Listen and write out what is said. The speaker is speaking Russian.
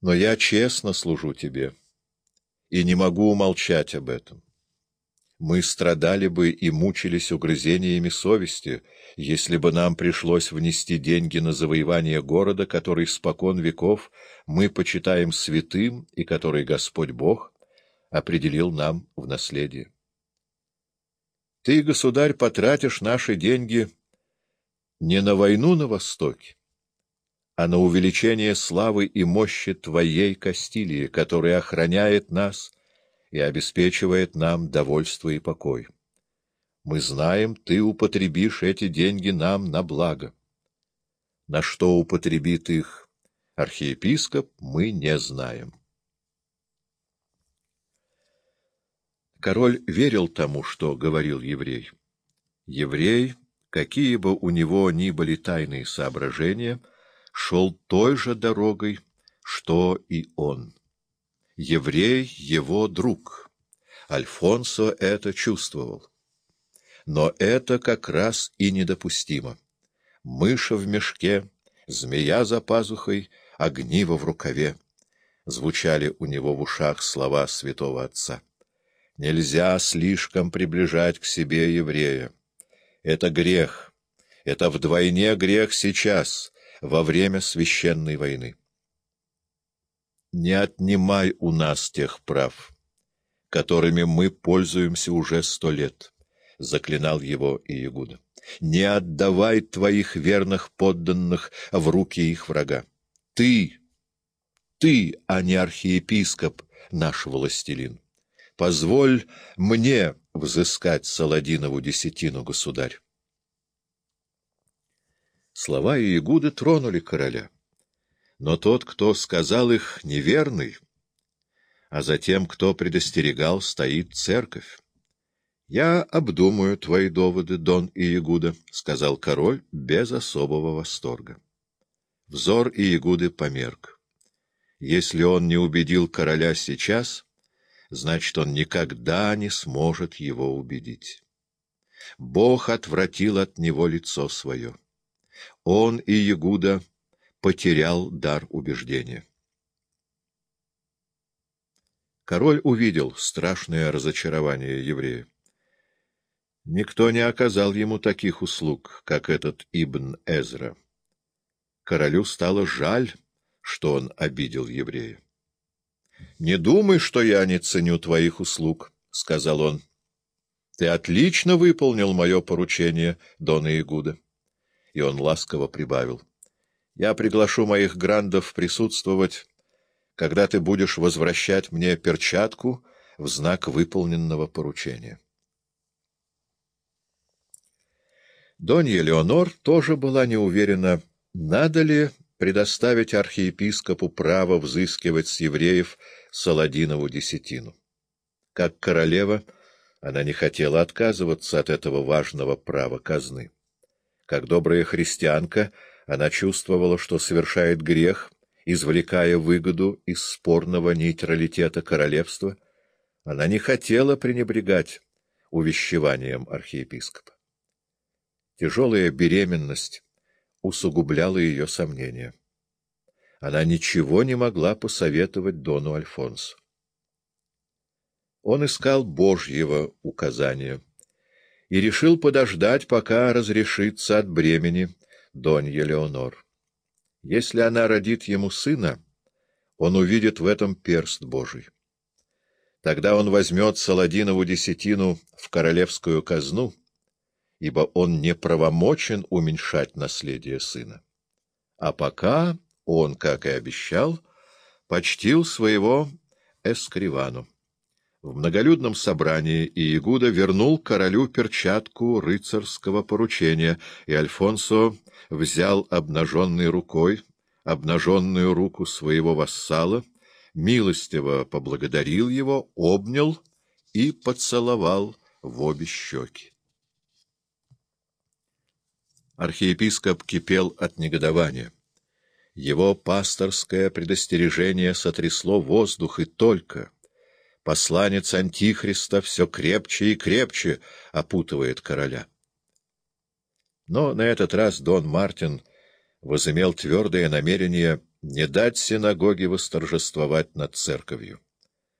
Но я честно служу тебе и не могу умолчать об этом. Мы страдали бы и мучились угрызениями совести, если бы нам пришлось внести деньги на завоевание города, который спокон веков мы почитаем святым и который Господь Бог определил нам в наследие. Ты, государь, потратишь наши деньги не на войну на Востоке, а на увеличение славы и мощи Твоей Кастилии, которая охраняет нас и обеспечивает нам довольство и покой. Мы знаем, Ты употребишь эти деньги нам на благо. На что употребит их архиепископ, мы не знаем. Король верил тому, что говорил еврей. Еврей, какие бы у него ни были тайные соображения, — шел той же дорогой, что и он. Еврей — его друг. Альфонсо это чувствовал. Но это как раз и недопустимо. Мыша в мешке, змея за пазухой, огниво в рукаве. Звучали у него в ушах слова святого отца. Нельзя слишком приближать к себе еврея. Это грех. Это вдвойне грех сейчас, во время священной войны. Не отнимай у нас тех прав, которыми мы пользуемся уже сто лет, — заклинал его Иегуда. Не отдавай твоих верных подданных в руки их врага. Ты, ты, а не архиепископ, наш властелин. Позволь мне взыскать Саладинову десятину, государь. Слова Иегуды тронули короля. Но тот, кто сказал их, неверный, а затем, кто предостерегал, стоит церковь. — Я обдумаю твои доводы, Дон Иегуда, — сказал король без особого восторга. Взор Иегуды померк. Если он не убедил короля сейчас, значит, он никогда не сможет его убедить. Бог отвратил от него лицо свое он и Ягуда потерял дар убеждения. Король увидел страшное разочарование еврея. Никто не оказал ему таких услуг, как этот Ибн Эзра. Королю стало жаль, что он обидел еврея. — Не думай, что я не ценю твоих услуг, — сказал он. — Ты отлично выполнил мое поручение, Дона Игуда. И он ласково прибавил. — Я приглашу моих грандов присутствовать, когда ты будешь возвращать мне перчатку в знак выполненного поручения. Донья Леонор тоже была не уверена, надо ли предоставить архиепископу право взыскивать с евреев Саладинову десятину. Как королева, она не хотела отказываться от этого важного права казны. Как добрая христианка, она чувствовала, что совершает грех, извлекая выгоду из спорного нейтралитета королевства. Она не хотела пренебрегать увещеванием архиепископа. Тяжелая беременность усугубляла ее сомнения. Она ничего не могла посоветовать Дону Альфонсу. Он искал Божьего указания — и решил подождать, пока разрешится от бремени Донья Леонор. Если она родит ему сына, он увидит в этом перст Божий. Тогда он возьмет Саладинову десятину в королевскую казну, ибо он не правомочен уменьшать наследие сына. А пока он, как и обещал, почтил своего эскривану. В многолюдном собрании Иегуда вернул королю перчатку рыцарского поручения, и Альфонсо взял обнаженной рукой обнаженную руку своего вассала, милостиво поблагодарил его, обнял и поцеловал в обе щеки. Архиепископ кипел от негодования. Его пасторское предостережение сотрясло воздух и только — посланец Антихриста все крепче и крепче опутывает короля. Но на этот раз Дон Мартин возымел твердое намерение не дать синагоге восторжествовать над церковью.